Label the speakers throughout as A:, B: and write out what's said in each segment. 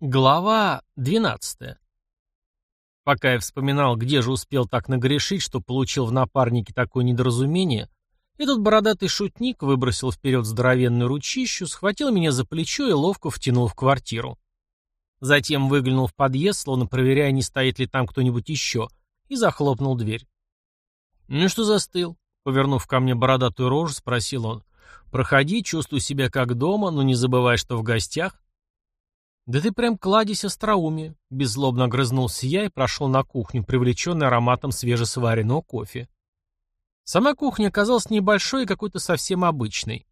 A: Глава 12. Пока я вспоминал, где же успел так нагрешить, что получил в напарнике такое недоразумение, этот бородатый шутник выбросил вперед здоровенную ручищу, схватил меня за плечо и ловко втянул в квартиру. Затем выглянул в подъезд, словно проверяя, не стоит ли там кто-нибудь еще, и захлопнул дверь. «Ну что застыл?» — повернув ко мне бородатую рожу, спросил он. «Проходи, чувствуй себя как дома, но не забывай, что в гостях». «Да ты прям кладезь остроумия», — беззлобно огрызнулся я и прошел на кухню, привлеченный ароматом свежесваренного кофе. Сама кухня оказалась небольшой и какой-то совсем обычной.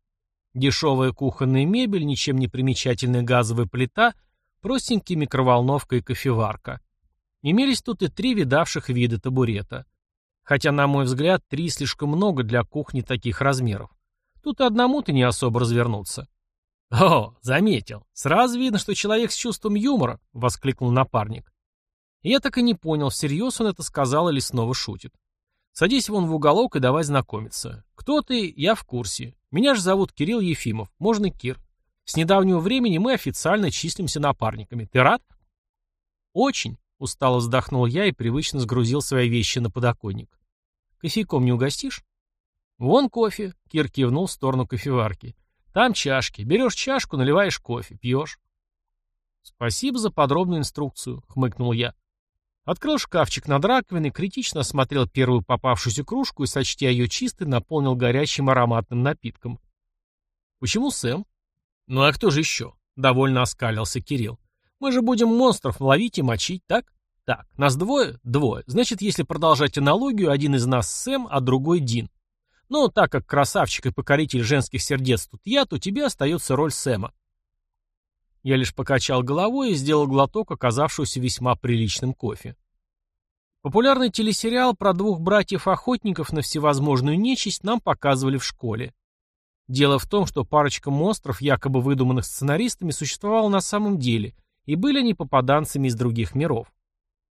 A: Дешевая кухонная мебель, ничем не примечательная газовая плита, простенькие микроволновка и кофеварка. Имелись тут и три видавших вида табурета. Хотя, на мой взгляд, три слишком много для кухни таких размеров. Тут и одному-то не особо развернуться. «О, заметил. Сразу видно, что человек с чувством юмора», — воскликнул напарник. Я так и не понял, всерьез он это сказал или снова шутит. «Садись вон в уголок и давай знакомиться. Кто ты? Я в курсе. Меня же зовут Кирилл Ефимов, можно Кир. С недавнего времени мы официально числимся напарниками. Ты рад?» «Очень», — устало вздохнул я и привычно сгрузил свои вещи на подоконник. «Кофейком не угостишь?» «Вон кофе», — Кир кивнул в сторону кофеварки. Там чашки. Берешь чашку, наливаешь кофе, пьешь. Спасибо за подробную инструкцию, хмыкнул я. Открыл шкафчик над раковиной, критично осмотрел первую попавшуюся кружку и, сочтя ее чистой, наполнил горячим ароматным напитком. «Почему Сэм?» «Ну а кто же еще?» — довольно оскалился Кирилл. «Мы же будем монстров ловить и мочить, так?» «Так, нас двое?» «Двое. Значит, если продолжать аналогию, один из нас Сэм, а другой Дин. Но так как красавчик и покоритель женских сердец тут я, то тебе остается роль Сэма. Я лишь покачал головой и сделал глоток, оказавшегося весьма приличным кофе. Популярный телесериал про двух братьев-охотников на всевозможную нечисть нам показывали в школе. Дело в том, что парочка монстров, якобы выдуманных сценаристами, существовала на самом деле, и были они попаданцами из других миров.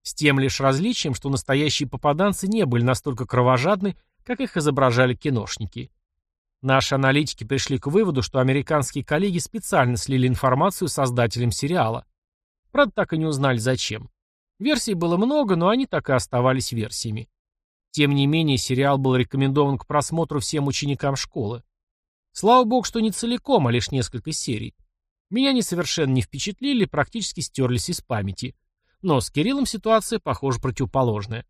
A: С тем лишь различием, что настоящие попаданцы не были настолько кровожадны, как их изображали киношники. Наши аналитики пришли к выводу, что американские коллеги специально слили информацию создателям сериала. Правда, так и не узнали зачем. Версий было много, но они так и оставались версиями. Тем не менее, сериал был рекомендован к просмотру всем ученикам школы. Слава богу, что не целиком, а лишь несколько серий. Меня они совершенно не впечатлили, практически стерлись из памяти. Но с Кириллом ситуация, похоже, противоположная.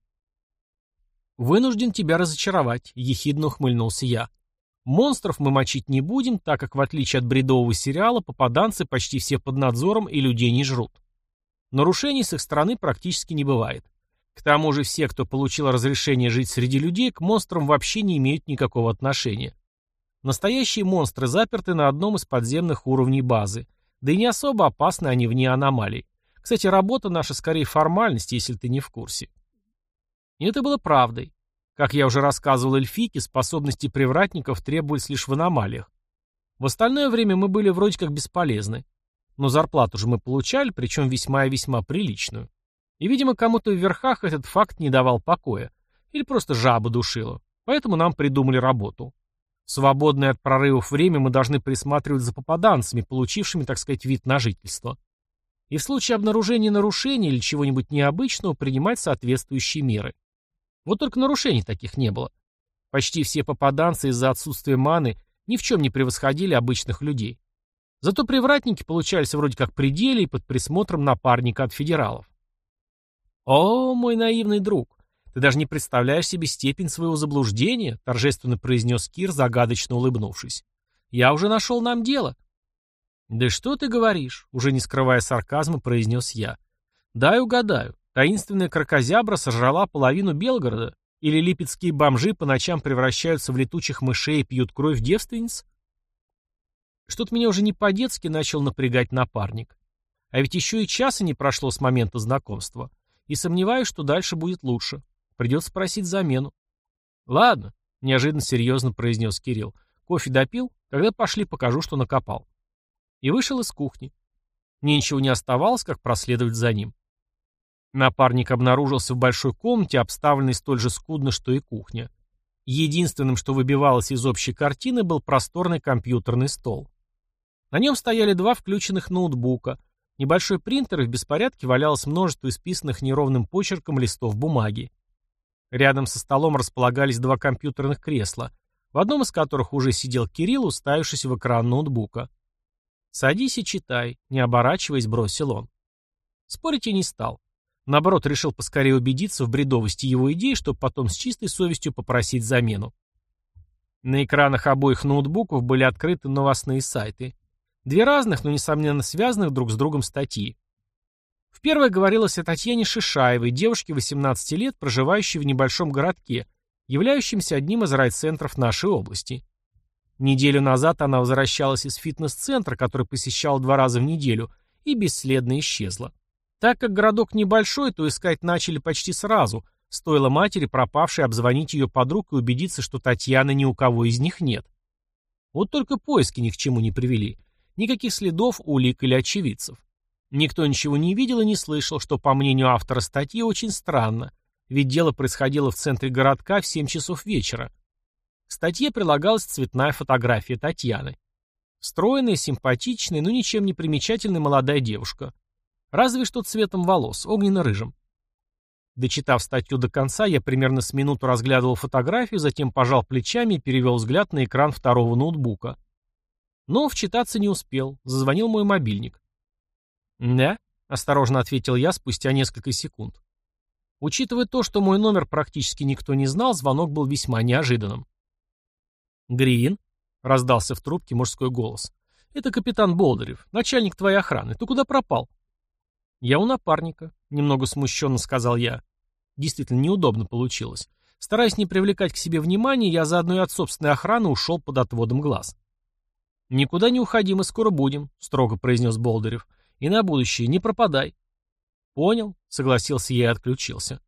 A: «Вынужден тебя разочаровать», — ехидно ухмыльнулся я. «Монстров мы мочить не будем, так как, в отличие от бредового сериала, попаданцы почти все под надзором и людей не жрут. Нарушений с их стороны практически не бывает. К тому же все, кто получил разрешение жить среди людей, к монстрам вообще не имеют никакого отношения. Настоящие монстры заперты на одном из подземных уровней базы, да и не особо опасны они вне аномалий. Кстати, работа наша скорее формальность, если ты не в курсе. И это было правдой. Как я уже рассказывал Эльфике, способности привратников требовались лишь в аномалиях. В остальное время мы были вроде как бесполезны. Но зарплату же мы получали, причем весьма и весьма приличную. И, видимо, кому-то в верхах этот факт не давал покоя. Или просто жаба душила. Поэтому нам придумали работу. Свободное от прорывов время мы должны присматривать за попаданцами, получившими, так сказать, вид на жительство. И в случае обнаружения нарушений или чего-нибудь необычного принимать соответствующие меры. Вот только нарушений таких не было. Почти все попаданцы из-за отсутствия маны ни в чем не превосходили обычных людей. Зато привратники получались вроде как при деле и под присмотром напарника от федералов. «О, мой наивный друг, ты даже не представляешь себе степень своего заблуждения», торжественно произнес Кир, загадочно улыбнувшись. «Я уже нашел нам дело». «Да что ты говоришь?» уже не скрывая сарказма, произнес я. «Дай угадаю. Таинственная крокозябра сожрала половину Белгорода? Или липецкие бомжи по ночам превращаются в летучих мышей и пьют кровь девственниц? Что-то меня уже не по-детски начал напрягать напарник. А ведь еще и часа не прошло с момента знакомства. И сомневаюсь, что дальше будет лучше. Придется спросить замену. Ладно, неожиданно серьезно произнес Кирилл. Кофе допил? Тогда пошли покажу, что накопал. И вышел из кухни. Мне ничего не оставалось, как проследовать за ним. Напарник обнаружился в большой комнате, обставленной столь же скудно, что и кухня. Единственным, что выбивалось из общей картины, был просторный компьютерный стол. На нем стояли два включенных ноутбука, Небольшой принтер и в беспорядке валялось множество исписанных неровным почерком листов бумаги. Рядом со столом располагались два компьютерных кресла, в одном из которых уже сидел Кирилл, уставившись в экран ноутбука. «Садись и читай», — не оборачиваясь, бросил он. Спорить я не стал. Наоборот, решил поскорее убедиться в бредовости его идеи, чтобы потом с чистой совестью попросить замену. На экранах обоих ноутбуков были открыты новостные сайты. Две разных, но, несомненно, связанных друг с другом статьи. В первой говорилось о Татьяне Шишаевой, девушке 18 лет, проживающей в небольшом городке, являющемся одним из райцентров нашей области. Неделю назад она возвращалась из фитнес-центра, который посещала два раза в неделю, и бесследно исчезла. Так как городок небольшой, то искать начали почти сразу, стоило матери, пропавшей, обзвонить ее подруг и убедиться, что Татьяны ни у кого из них нет. Вот только поиски ни к чему не привели. Никаких следов, улик или очевидцев. Никто ничего не видел и не слышал, что, по мнению автора статьи, очень странно, ведь дело происходило в центре городка в 7 часов вечера. К статье прилагалась цветная фотография Татьяны. Стройная, симпатичная, но ничем не примечательная молодая девушка. Разве что цветом волос, огненно-рыжим. Дочитав статью до конца, я примерно с минуту разглядывал фотографию, затем пожал плечами и перевел взгляд на экран второго ноутбука. Но вчитаться не успел. Зазвонил мой мобильник. «Да?» — осторожно ответил я спустя несколько секунд. Учитывая то, что мой номер практически никто не знал, звонок был весьма неожиданным. «Грин?» — раздался в трубке мужской голос. «Это капитан Болдырев, начальник твоей охраны. Ты куда пропал?» «Я у напарника», — немного смущенно сказал я. Действительно, неудобно получилось. Стараясь не привлекать к себе внимания, я заодно и от собственной охраны ушел под отводом глаз. «Никуда не уходи, мы скоро будем», — строго произнес Болдырев. «И на будущее не пропадай». «Понял», — согласился я и отключился.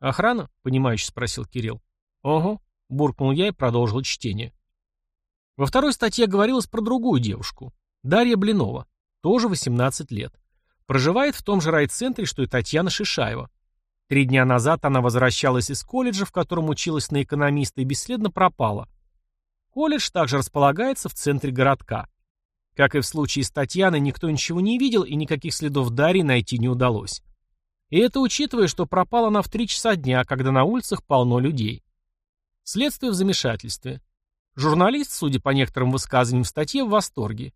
A: «Охрана?» — понимающе спросил Кирилл. «Ого», — буркнул я и продолжил чтение. Во второй статье говорилось про другую девушку. Дарья Блинова, тоже 18 лет. Проживает в том же райцентре, что и Татьяна Шишаева. Три дня назад она возвращалась из колледжа, в котором училась на экономиста, и бесследно пропала. Колледж также располагается в центре городка. Как и в случае с Татьяной, никто ничего не видел и никаких следов Дарьи найти не удалось. И это учитывая, что пропала она в три часа дня, когда на улицах полно людей. Следствие в замешательстве. Журналист, судя по некоторым высказываниям в статье, в восторге.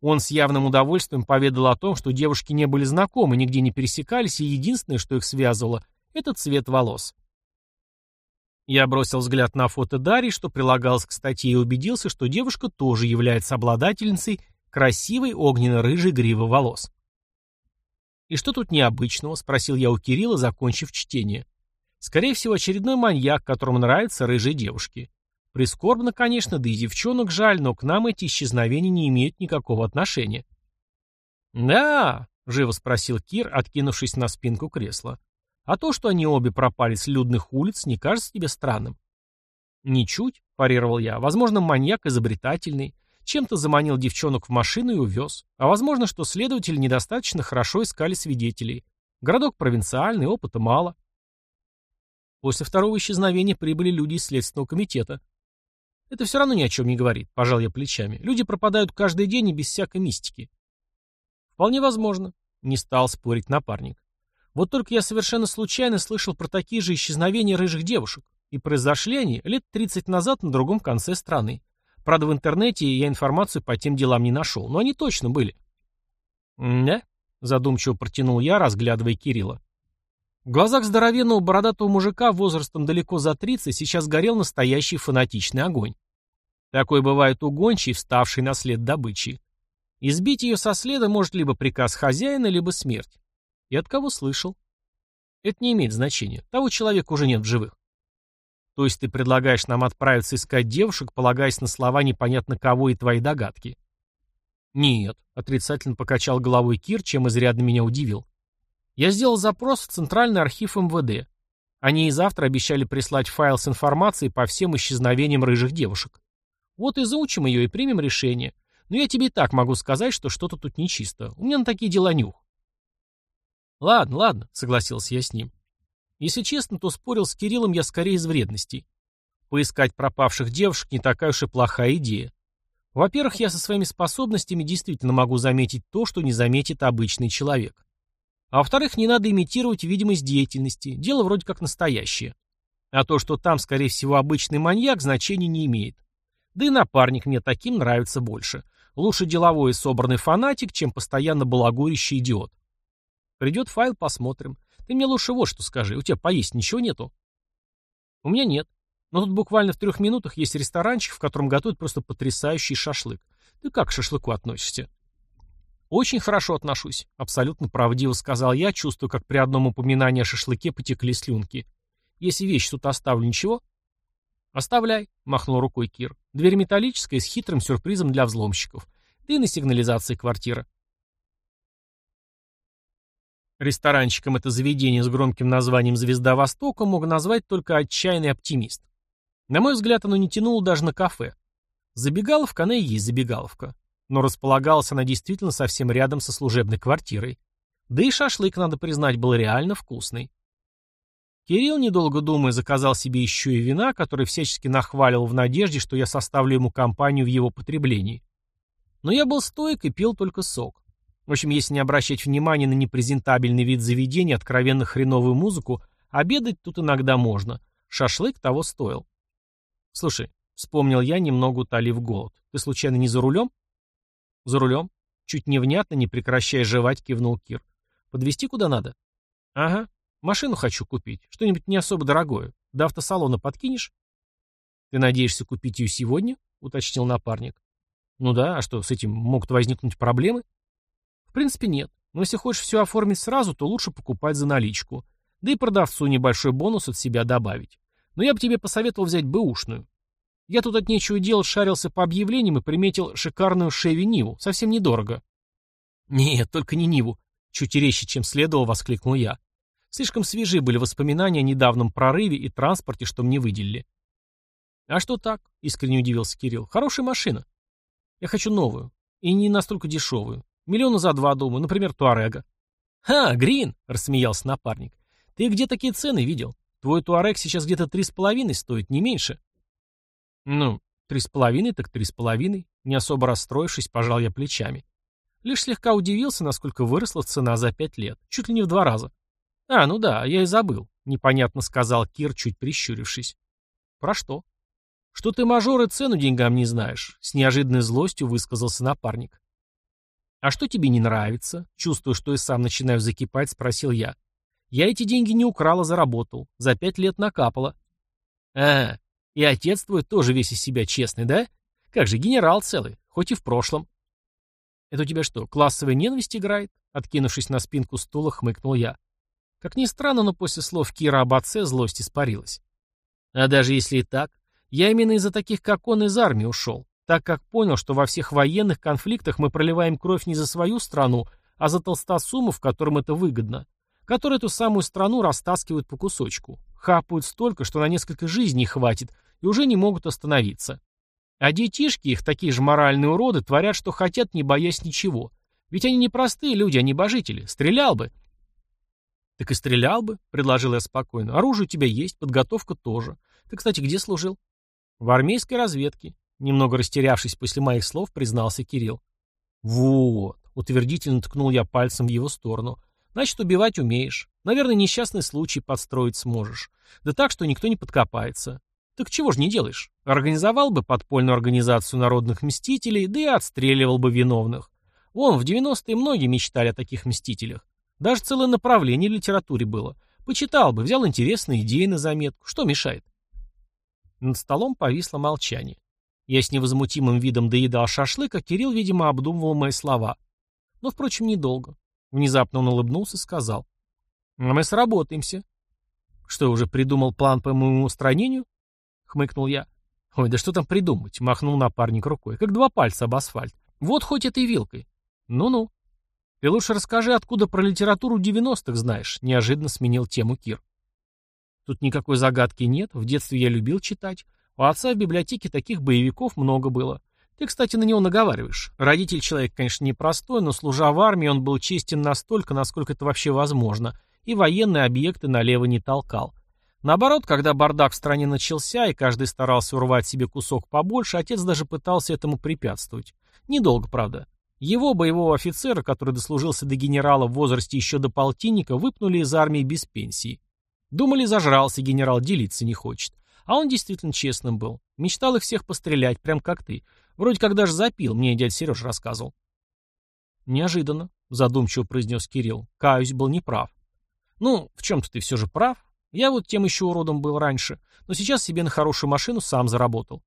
A: Он с явным удовольствием поведал о том, что девушки не были знакомы, нигде не пересекались, и единственное, что их связывало, это цвет волос. Я бросил взгляд на фото Дарьи, что прилагалось к статье, и убедился, что девушка тоже является обладательницей красивой огненно-рыжей гривы волос. «И что тут необычного?» — спросил я у Кирилла, закончив чтение. «Скорее всего, очередной маньяк, которому нравятся рыжие девушки. Прискорбно, конечно, да и девчонок жаль, но к нам эти исчезновения не имеют никакого отношения». «Да», — живо спросил Кир, откинувшись на спинку кресла. А то, что они обе пропали с людных улиц, не кажется тебе странным? Ничуть, парировал я. Возможно, маньяк изобретательный. Чем-то заманил девчонок в машину и увез. А возможно, что следователи недостаточно хорошо искали свидетелей. Городок провинциальный, опыта мало. После второго исчезновения прибыли люди из Следственного комитета. Это все равно ни о чем не говорит, пожал я плечами. Люди пропадают каждый день и без всякой мистики. Вполне возможно, не стал спорить напарник. Вот только я совершенно случайно слышал про такие же исчезновения рыжих девушек. И произошли они лет 30 назад на другом конце страны. Правда, в интернете я информацию по тем делам не нашел, но они точно были. «Да?» — задумчиво протянул я, разглядывая Кирилла. В глазах здоровенного бородатого мужика возрастом далеко за 30 сейчас горел настоящий фанатичный огонь. Такой бывает у гончей, вставшей на след добычи. Избить ее со следа может либо приказ хозяина, либо смерть. И от кого слышал? Это не имеет значения. Того человека уже нет в живых. То есть ты предлагаешь нам отправиться искать девушек, полагаясь на слова непонятно кого и твои догадки? Нет, отрицательно покачал головой Кир, чем изрядно меня удивил. Я сделал запрос в Центральный архив МВД. Они и завтра обещали прислать файл с информацией по всем исчезновениям рыжих девушек. Вот и заучим ее и примем решение. Но я тебе и так могу сказать, что что-то тут нечисто. У меня на такие дела нюх. «Ладно, ладно», — согласился я с ним. Если честно, то спорил с Кириллом я скорее из вредности. Поискать пропавших девушек не такая уж и плохая идея. Во-первых, я со своими способностями действительно могу заметить то, что не заметит обычный человек. А во-вторых, не надо имитировать видимость деятельности, дело вроде как настоящее. А то, что там, скорее всего, обычный маньяк, значения не имеет. Да и напарник мне таким нравится больше. Лучше деловой и собранный фанатик, чем постоянно балагурящий идиот. Придет файл, посмотрим. Ты мне лучше вот что скажи. У тебя поесть ничего нету? У меня нет. Но тут буквально в трех минутах есть ресторанчик, в котором готовят просто потрясающий шашлык. Ты как к шашлыку относишься? Очень хорошо отношусь, абсолютно правдиво сказал я, чувствуя, как при одном упоминании о шашлыке потекли слюнки. Если вещь тут оставлю, ничего? Оставляй, махнул рукой Кир. Дверь металлическая с хитрым сюрпризом для взломщиков. Да на сигнализации квартира. Ресторанчиком это заведение с громким названием «Звезда Востока» мог назвать только отчаянный оптимист. На мой взгляд, оно не тянуло даже на кафе. Забегаловка, она и есть забегаловка. Но располагалась она действительно совсем рядом со служебной квартирой. Да и шашлык, надо признать, был реально вкусный. Кирилл, недолго думая, заказал себе еще и вина, который всячески нахваливал в надежде, что я составлю ему компанию в его потреблении. Но я был стойк и пил только сок. В общем, если не обращать внимания на непрезентабельный вид заведения, откровенно хреновую музыку, обедать тут иногда можно. Шашлык того стоил. Слушай, вспомнил я, немного утолив голод. Ты случайно не за рулем? За рулем. Чуть невнятно, не прекращая жевать, кивнул Кир. Подвести куда надо? Ага. Машину хочу купить. Что-нибудь не особо дорогое. До автосалона подкинешь? Ты надеешься купить ее сегодня? Уточнил напарник. Ну да, а что, с этим могут возникнуть проблемы? В принципе, нет. Но если хочешь все оформить сразу, то лучше покупать за наличку. Да и продавцу небольшой бонус от себя добавить. Но я бы тебе посоветовал взять бэушную. Я тут от нечего делать шарился по объявлениям и приметил шикарную Шеви Ниву, совсем недорого. Нет, только не Ниву. Чуть резче, чем следовало, воскликнул я. Слишком свежи были воспоминания о недавнем прорыве и транспорте, что мне выделили. А что так? Искренне удивился Кирилл. Хорошая машина. Я хочу новую. И не настолько дешевую. Миллиона за два, думаю, например, Туарега. «Ха, Грин!» — рассмеялся напарник. «Ты где такие цены видел? Твой туарек сейчас где-то три с половиной стоит, не меньше. Ну, три с половиной, так три с половиной. Не особо расстроившись, пожал я плечами. Лишь слегка удивился, насколько выросла цена за пять лет. Чуть ли не в два раза. А, ну да, я и забыл. Непонятно сказал Кир, чуть прищурившись. Про что? Что ты мажор и цену деньгам не знаешь, с неожиданной злостью высказался напарник. А что тебе не нравится? Чувствуя, что и сам начинаю закипать, спросил я. Я эти деньги не украл, а заработал. За пять лет накапало. А, и отец твой тоже весь из себя честный, да? Как же, генерал целый, хоть и в прошлом. Это у тебя что, классовая ненависть играет? Откинувшись на спинку стула, хмыкнул я. Как ни странно, но после слов Кира об отце злость испарилась. А даже если и так, я именно из-за таких, как он, из армии ушел, так как понял, что во всех военных конфликтах мы проливаем кровь не за свою страну, а за толстосумов, которым это выгодно которые эту самую страну растаскивают по кусочку, хапают столько, что на несколько жизней хватит, и уже не могут остановиться. А детишки их, такие же моральные уроды, творят, что хотят, не боясь ничего. Ведь они не простые люди, они божители. Стрелял бы. Так и стрелял бы, предложил я спокойно. Оружие у тебя есть, подготовка тоже. Ты, кстати, где служил? В армейской разведке. Немного растерявшись после моих слов, признался Кирилл. Вот, утвердительно ткнул я пальцем в его сторону. Значит, убивать умеешь. Наверное, несчастный случай подстроить сможешь. Да так, что никто не подкопается. Так чего ж не делаешь? Организовал бы подпольную организацию народных мстителей, да и отстреливал бы виновных. Вон, в 90-е многие мечтали о таких мстителях. Даже целое направление в литературе было. Почитал бы, взял интересные идеи на заметку. Что мешает? Над столом повисло молчание. Я с невозмутимым видом доедал шашлык, а Кирилл, видимо, обдумывал мои слова. Но, впрочем, недолго. Внезапно он улыбнулся и сказал. «А мы сработаемся». «Что, уже придумал план по моему устранению?» — хмыкнул я. «Ой, да что там придумать?» — махнул напарник рукой. «Как два пальца об асфальт. Вот хоть этой вилкой». «Ну-ну». «Ты лучше расскажи, откуда про литературу девяностых знаешь», — неожиданно сменил тему Кир. «Тут никакой загадки нет. В детстве я любил читать. У отца в библиотеке таких боевиков много было. Ты, кстати, на него наговариваешь. Родитель человек, конечно, непростой, но служа в армии, он был честен настолько, насколько это вообще возможно, и военные объекты налево не толкал. Наоборот, когда бардак в стране начался, и каждый старался урвать себе кусок побольше, отец даже пытался этому препятствовать. Недолго, правда. Его, боевого офицера, который дослужился до генерала в возрасте еще до полтинника, выпнули из армии без пенсии. Думали, зажрался генерал, делиться не хочет. А он действительно честным был. Мечтал их всех пострелять, прям как ты. Вроде как даже запил, мне дядя Сереж рассказывал. Неожиданно, задумчиво произнес Кирилл. Каюсь, был неправ. Ну, в чем-то ты все же прав. Я вот тем еще уродом был раньше, но сейчас себе на хорошую машину сам заработал.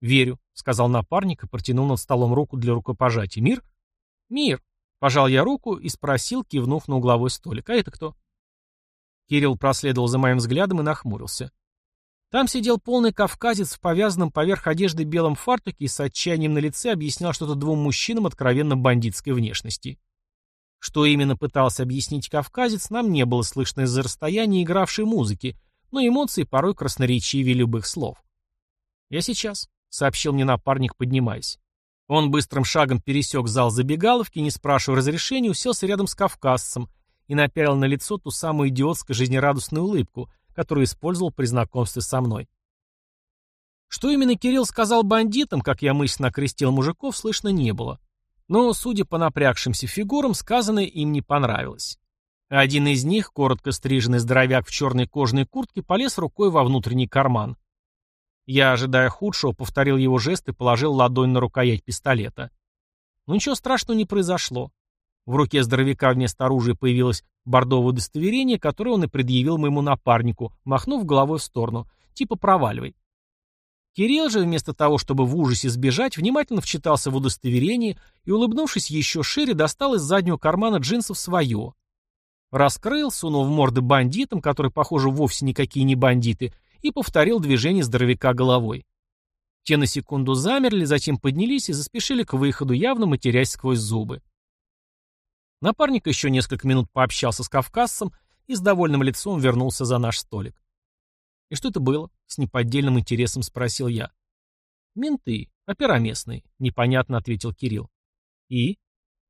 A: «Верю», — сказал напарник и протянул над столом руку для рукопожатия. «Мир?» «Мир», — пожал я руку и спросил, кивнув на угловой столик. «А это кто?» Кирилл проследовал за моим взглядом и нахмурился. Там сидел полный кавказец в повязанном поверх одежды белом фартуке и с отчаянием на лице объяснял что-то двум мужчинам откровенно бандитской внешности. Что именно пытался объяснить кавказец, нам не было слышно из-за расстояния игравшей музыки, но эмоции порой красноречивее любых слов. «Я сейчас», — сообщил мне напарник, поднимаясь. Он быстрым шагом пересек зал забегаловки, не спрашивая разрешения, уселся рядом с кавказцем и напялил на лицо ту самую идиотскую жизнерадостную улыбку, которую использовал при знакомстве со мной. Что именно Кирилл сказал бандитам, как я мысленно окрестил мужиков, слышно не было. Но, судя по напрягшимся фигурам, сказанное им не понравилось. Один из них, коротко стриженный здоровяк в черной кожаной куртке, полез рукой во внутренний карман. Я, ожидая худшего, повторил его жест и положил ладонь на рукоять пистолета. Но ничего страшного не произошло. В руке здоровяка вместо оружия появилось бордовое удостоверение, которое он и предъявил моему напарнику, махнув головой в сторону, типа проваливай. Кирилл же, вместо того, чтобы в ужасе сбежать, внимательно вчитался в удостоверение и, улыбнувшись еще шире, достал из заднего кармана джинсов свое. Раскрыл, сунул в морды бандитам, которые, похоже, вовсе никакие не бандиты, и повторил движение здоровяка головой. Те на секунду замерли, затем поднялись и заспешили к выходу, явно матерясь сквозь зубы. Напарник еще несколько минут пообщался с кавказцем и с довольным лицом вернулся за наш столик. «И что это было?» — с неподдельным интересом спросил я. «Менты, опера местные», — непонятно ответил Кирилл. «И?»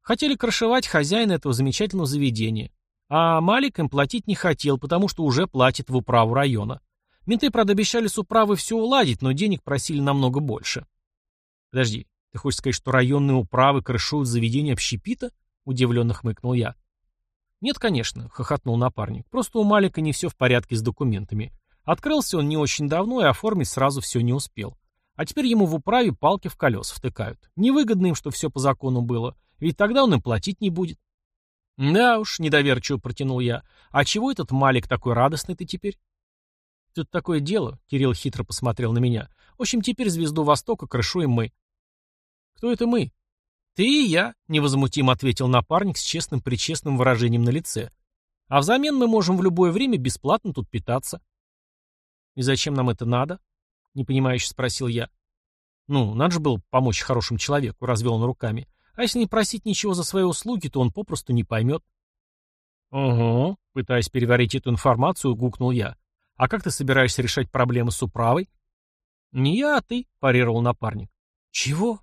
A: «Хотели крышевать хозяина этого замечательного заведения. А Малик им платить не хотел, потому что уже платит в управу района. Менты, правда, обещали с управы все уладить, но денег просили намного больше». «Подожди, ты хочешь сказать, что районные управы крышуют заведение общепита?» — удивленно хмыкнул я. «Нет, конечно», — хохотнул напарник. «Просто у Малика не все в порядке с документами. Открылся он не очень давно и оформить сразу все не успел. А теперь ему в управе палки в колеса втыкают. Невыгодно им, что все по закону было. Ведь тогда он им платить не будет. Да уж, недоверчиво протянул я. А чего этот Малик такой радостный ты теперь? Тут такое дело, Кирилл хитро посмотрел на меня. В общем, теперь звезду Востока крышуем мы. Кто это мы? Ты и я, невозмутимо ответил напарник с честным-причестным выражением на лице. А взамен мы можем в любое время бесплатно тут питаться. «И зачем нам это надо?» — непонимающе спросил я. «Ну, надо же было помочь хорошему человеку», — развел он руками. «А если не просить ничего за свои услуги, то он попросту не поймет». «Угу», — пытаясь переварить эту информацию, гукнул я. «А как ты собираешься решать проблемы с управой?» «Не я, а ты», — парировал напарник. «Чего?»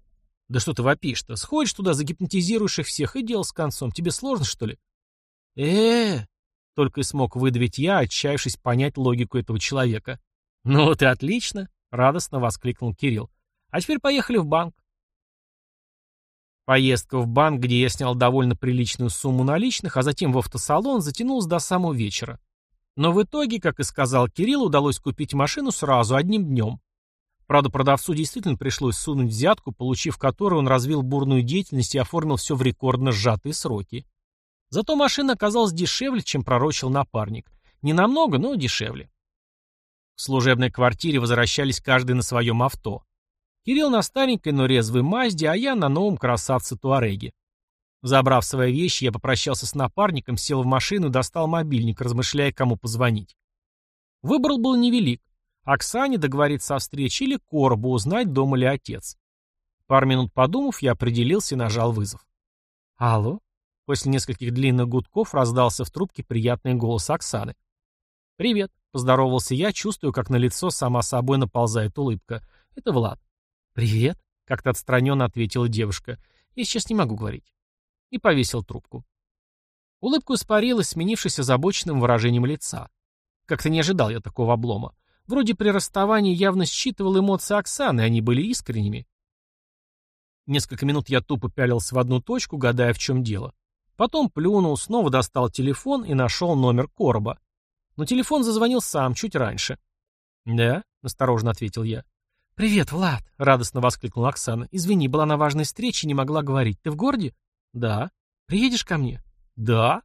A: «Да что ты вопишь-то? Сходишь туда, загипнотизируешь их всех, и дело с концом. Тебе сложно, что ли?» «Э-э-э!» Только и смог выдавить я, отчаявшись понять логику этого человека. «Ну вот и отлично!» — радостно воскликнул Кирилл. «А теперь поехали в банк». Поездка в банк, где я снял довольно приличную сумму наличных, а затем в автосалон, затянулась до самого вечера. Но в итоге, как и сказал Кирилл, удалось купить машину сразу, одним днем. Правда, продавцу действительно пришлось сунуть взятку, получив которую он развил бурную деятельность и оформил все в рекордно сжатые сроки. Зато машина оказалась дешевле, чем пророчил напарник. Не намного, но дешевле. В служебной квартире возвращались каждый на своем авто. Кирилл на старенькой, но резвой Мазде, а я на новом красавце Туареге. Забрав свои вещи, я попрощался с напарником, сел в машину и достал мобильник, размышляя, кому позвонить. Выбор был невелик. Оксане договориться о встрече или Коробу узнать, дома ли отец. Пару минут подумав, я определился и нажал вызов. «Алло?» После нескольких длинных гудков раздался в трубке приятный голос Оксаны. «Привет», — поздоровался я, чувствую, как на лицо сама собой наползает улыбка. «Это Влад». «Привет», — как-то отстраненно ответила девушка. «Я сейчас не могу говорить». И повесил трубку. Улыбка испарилась, сменившись озабоченным выражением лица. Как-то не ожидал я такого облома. Вроде при расставании явно считывал эмоции Оксаны, они были искренними. Несколько минут я тупо пялился в одну точку, гадая, в чем дело. Потом плюнул, снова достал телефон и нашел номер короба. Но телефон зазвонил сам, чуть раньше. «Да?» — осторожно ответил я. «Привет, Влад!» — радостно воскликнула Оксана. «Извини, была на важной встрече не могла говорить. Ты в городе?» «Да». «Приедешь ко мне?» «Да».